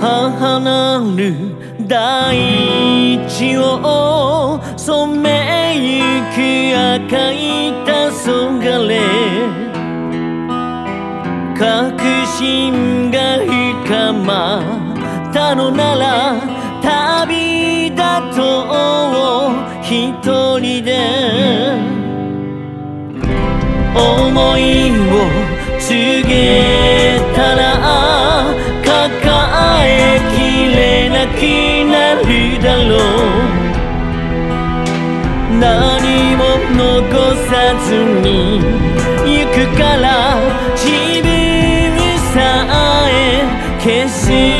母なる大地を染めゆく赤い黄昏。確信が深まったのなら旅立とう。一人で。思いを告げたら何も残さずに行くから自分さえ消し